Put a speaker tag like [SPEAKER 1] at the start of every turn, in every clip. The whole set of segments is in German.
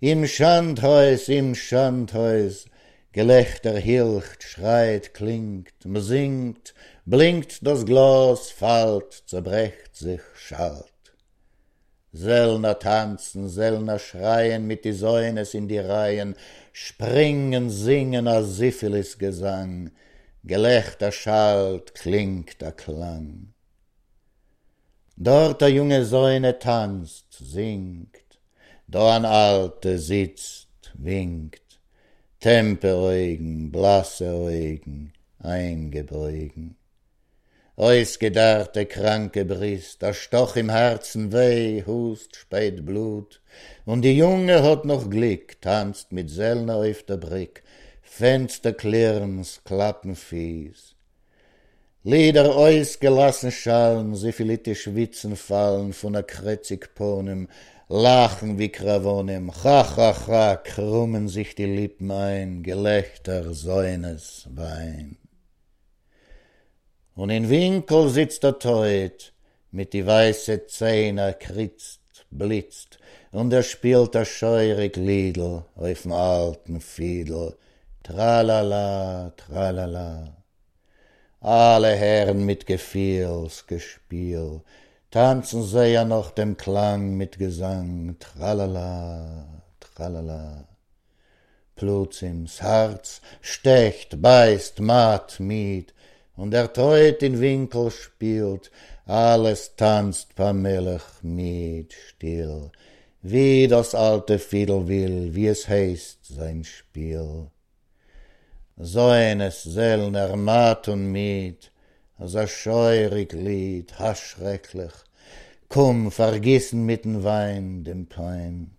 [SPEAKER 1] Im Schandhaus, im Schandhaus, Gelächter hilcht, schreit, klingt, man singt, blinkt das Glas, fallt, zerbrecht sich, schallt. Sellner tanzen, Sellner schreien mit die Säunes in die Reihen, springen, singen a Syphilis Gesang, Gelächter schallt, klingt der Klang. Dort der junge Säune tanzt, singt, Alte sitzt, winkt, Temperäugen, blasse Augen, eingebeugen. Ausgedarrte kranke Brist, a Stoch im Herzen weh, hust, speit Blut, und die Junge hat noch Glück, tanzt mit Sellner auf der Brick, Fenster klirrens, Klappen fies. Lieder ausgelassen schallen, syphilitisch Witzen fallen von a kretzig Ponem, lachen wie Kravonem, cha, cha, cha, krummen sich die Lippen ein, Gelächter, Säunes, Wein. Und in Winkel sitzt der Teut, mit die weiße Zähne kritzt, blitzt, und er spielt der scheurig Liedl auf'm alten Fiedel, tralala, tralala. Alle Herren mit Gefühls, Gespiel, tanzen sie ja noch dem Klang mit Gesang, tralala, tralala. Plötzlich Herz stecht, beißt, matt, miet, und er treut in Winkel spielt, alles tanzt pamelech mit still, wie das alte Fiedel will, wie es heißt sein Spiel. So eines Sellner matt und a scheurig Lied, ha schrecklich, Komm, vergissen mit'n Wein dem Pein.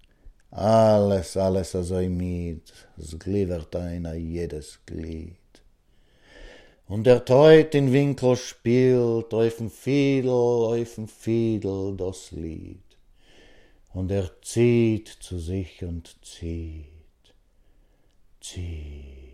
[SPEAKER 1] Alles, alles a so miet, es gliedert ein jedes Glied. Und der Teut in Winkel spielt auf'm Fiedel, auf'm Fiedel das Lied. Und er zieht zu sich und zieht, zieht.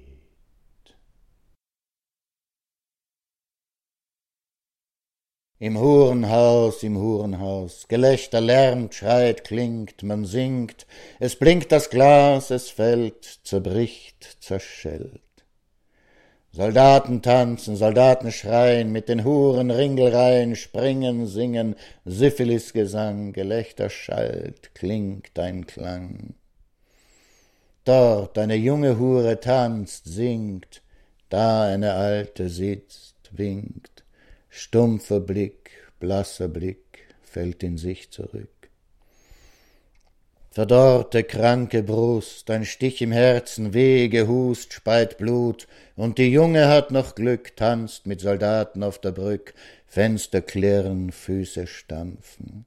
[SPEAKER 1] Im Hurenhaus, im Hurenhaus, Gelächter lärmt, schreit, klingt, man singt, es blinkt das Glas, es fällt, zerbricht, zerschellt. Soldaten tanzen, Soldaten schreien, mit den Huren Ringelreihen springen, singen, Syphilisgesang, Gelächter schallt, klingt ein Klang. Dort eine junge Hure tanzt, singt, da eine alte sitzt, winkt. Stumpfer Blick, blasser Blick fällt in sich zurück. Verdorrte, kranke Brust, ein Stich im Herzen, weh, gehust, speit Blut, und die Junge hat noch Glück, tanzt mit Soldaten auf der Brück, Fenster klirren, Füße stampfen.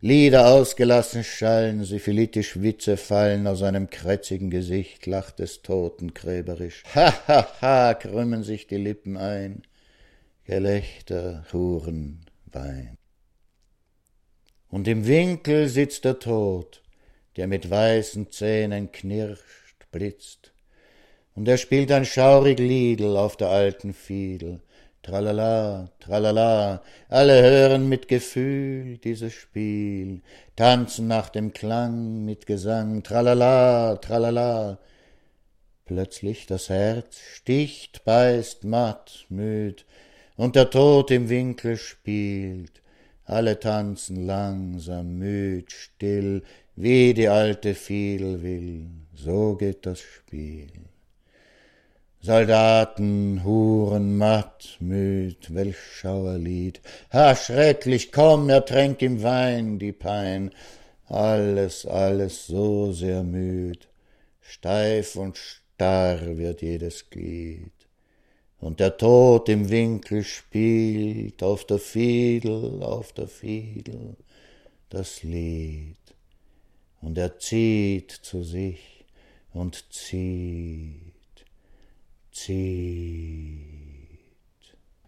[SPEAKER 1] Lieder ausgelassen schallen, syphilitisch Witze fallen aus einem krätzigen Gesicht, lacht des Toten kräberisch. Ha, ha, ha, krümmen sich die Lippen ein. Gelächter, Huren, Wein. Und im Winkel sitzt der Tod, der mit weißen Zähnen knirscht, blitzt, und er spielt ein schaurig Liedl auf der alten Fiedel. Tralala, tralala, alle hören mit Gefühl dieses Spiel, tanzen nach dem Klang mit Gesang, tralala, tralala. Plötzlich das Herz sticht, beißt, matt, müd, und der Tod im Winkel spielt. Alle tanzen langsam, müd, still, wie die alte Fiedel will. So geht das Spiel. Soldaten, Huren, matt, müd, welch Schauerlied. Ha, schrecklich, komm, ertränk im Wein die Pein. Alles, alles so sehr müd. Steif und starr wird jedes Glied und der Tod im Winkel spielt auf der Fiedel, auf der Fiedel das Lied. Und er zieht zu sich und zieht, zieht.